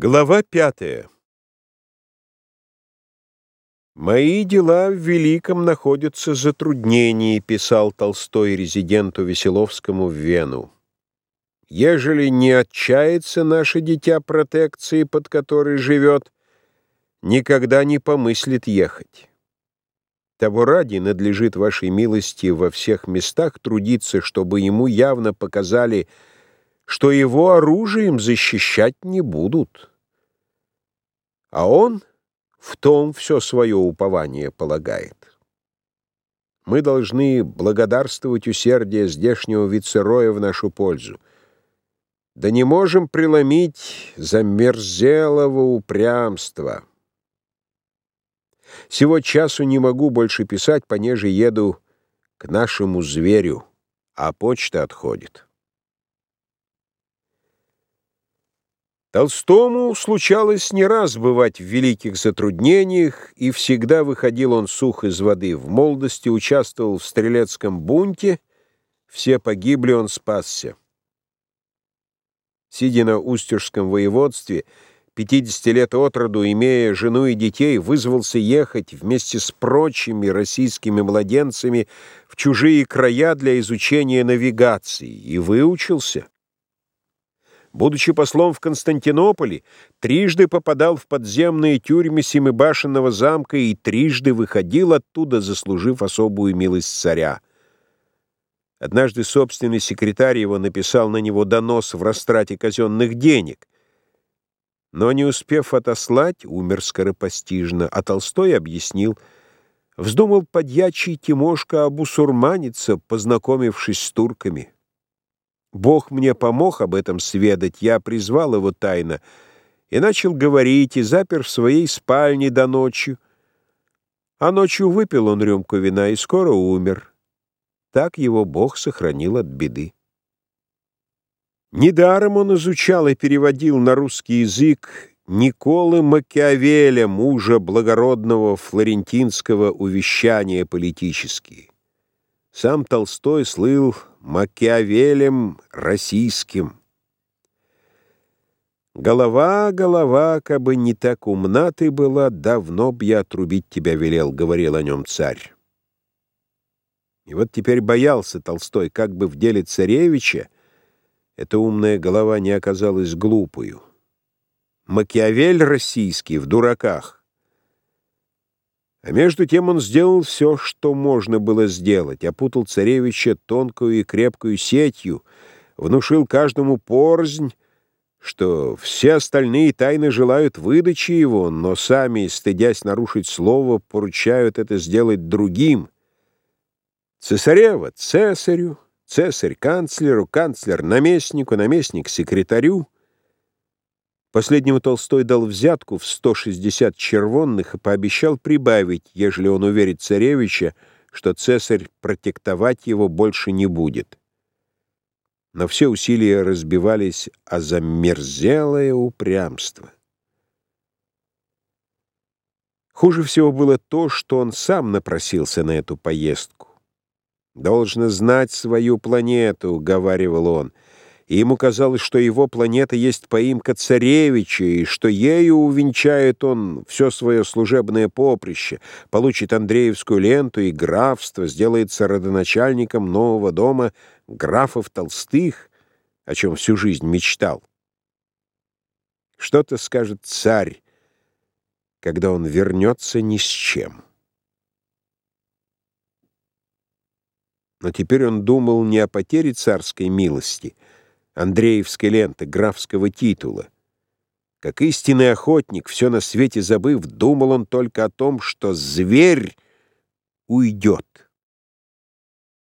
Глава пятая «Мои дела в Великом находятся в затруднении», — писал Толстой резиденту Веселовскому в Вену. «Ежели не отчается наше дитя протекции, под которой живет, никогда не помыслит ехать. Того ради надлежит вашей милости во всех местах трудиться, чтобы ему явно показали, что его оружием защищать не будут. А он в том все свое упование полагает. Мы должны благодарствовать усердие здешнего виceроя в нашу пользу. Да не можем преломить замерзелого упрямства. Сего часу не могу больше писать, понеже еду к нашему зверю, а почта отходит. Толстому случалось не раз бывать в великих затруднениях, и всегда выходил он сух из воды. В молодости участвовал в стрелецком бунте, все погибли, он спасся. Сидя на Устюжском воеводстве, 50 лет от роду, имея жену и детей, вызвался ехать вместе с прочими российскими младенцами в чужие края для изучения навигации, и выучился. Будучи послом в Константинополе, трижды попадал в подземные тюрьмы Семибашенного замка и трижды выходил оттуда, заслужив особую милость царя. Однажды собственный секретарь его написал на него донос в растрате казенных денег. Но, не успев отослать, умер скоропостижно, а Толстой объяснил, вздумал подьячий Тимошка обусурманиться, познакомившись с турками. Бог мне помог об этом сведать, я призвал его тайно и начал говорить, и запер в своей спальне до ночи. А ночью выпил он рюмку вина и скоро умер. Так его Бог сохранил от беды. Недаром он изучал и переводил на русский язык Николы Макиавеля, мужа благородного флорентинского увещания политические. Сам Толстой слыл Макиавелем российским. «Голова, голова, кабы не так умна ты была, давно б я отрубить тебя велел», — говорил о нем царь. И вот теперь боялся Толстой, как бы в деле царевича эта умная голова не оказалась глупою. Макиавель российский в дураках. А между тем он сделал все, что можно было сделать, опутал царевича тонкую и крепкую сетью, внушил каждому порознь, что все остальные тайно желают выдачи его, но сами, стыдясь нарушить слово, поручают это сделать другим. Цесарева — цесарю, цесарь — канцлеру, канцлер — наместнику, наместник — секретарю — Последнему Толстой дал взятку в 160 червонных и пообещал прибавить, ежели он уверит царевича, что цесарь протектовать его больше не будет. Но все усилия разбивались о замерзелое упрямство. Хуже всего было то, что он сам напросился на эту поездку. «Должно знать свою планету», — говаривал он, — и ему казалось, что его планета есть поимка царевича, и что ею увенчает он все свое служебное поприще, получит Андреевскую ленту и графство, сделается родоначальником нового дома графов Толстых, о чем всю жизнь мечтал. Что-то скажет царь, когда он вернется ни с чем. Но теперь он думал не о потере царской милости — Андреевской ленты, графского титула. Как истинный охотник, все на свете забыв, думал он только о том, что зверь уйдет.